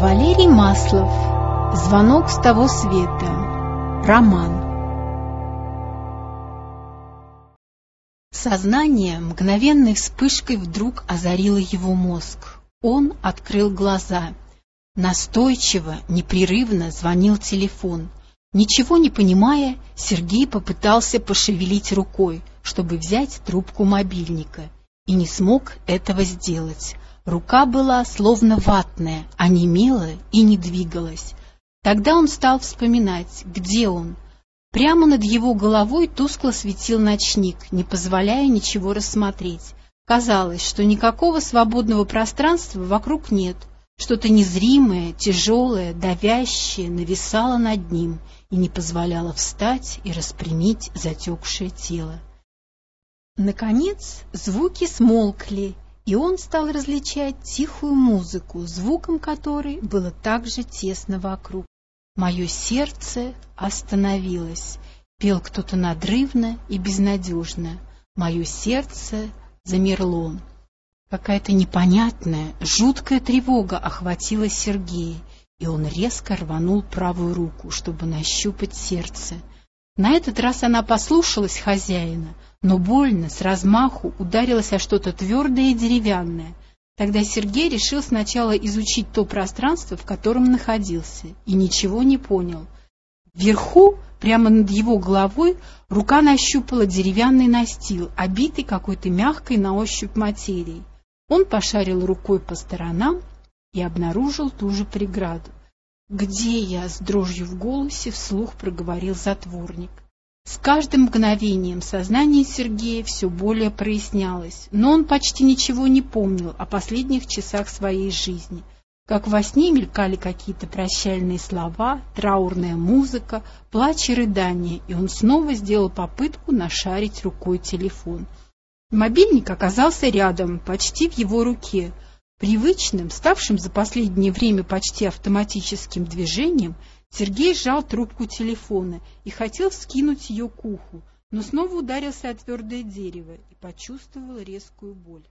Валерий Маслов. Звонок с того света. Роман. Сознание мгновенной вспышкой вдруг озарило его мозг. Он открыл глаза. Настойчиво, непрерывно звонил телефон. Ничего не понимая, Сергей попытался пошевелить рукой, чтобы взять трубку мобильника, и не смог этого сделать. Рука была словно ватная, онемела и не двигалась. Тогда он стал вспоминать, где он. Прямо над его головой тускло светил ночник, не позволяя ничего рассмотреть. Казалось, что никакого свободного пространства вокруг нет. Что-то незримое, тяжелое, давящее нависало над ним и не позволяло встать и распрямить затекшее тело. Наконец звуки смолкли, и он стал различать тихую музыку, звуком которой было так же тесно вокруг. «Мое сердце остановилось», — пел кто-то надрывно и безнадежно. «Мое сердце замерло». Какая-то непонятная, жуткая тревога охватила Сергея, и он резко рванул правую руку, чтобы нащупать сердце. На этот раз она послушалась хозяина, но больно, с размаху, ударилась о что-то твердое и деревянное. Тогда Сергей решил сначала изучить то пространство, в котором находился, и ничего не понял. Вверху, прямо над его головой, рука нащупала деревянный настил, обитый какой-то мягкой на ощупь материей. Он пошарил рукой по сторонам и обнаружил ту же преграду. «Где я?» — с дрожью в голосе вслух проговорил затворник. С каждым мгновением сознание Сергея все более прояснялось, но он почти ничего не помнил о последних часах своей жизни. Как во сне мелькали какие-то прощальные слова, траурная музыка, плач и рыдания, и он снова сделал попытку нашарить рукой телефон. Мобильник оказался рядом, почти в его руке — Привычным, ставшим за последнее время почти автоматическим движением, Сергей сжал трубку телефона и хотел вскинуть ее к уху, но снова ударился о твердое дерево и почувствовал резкую боль.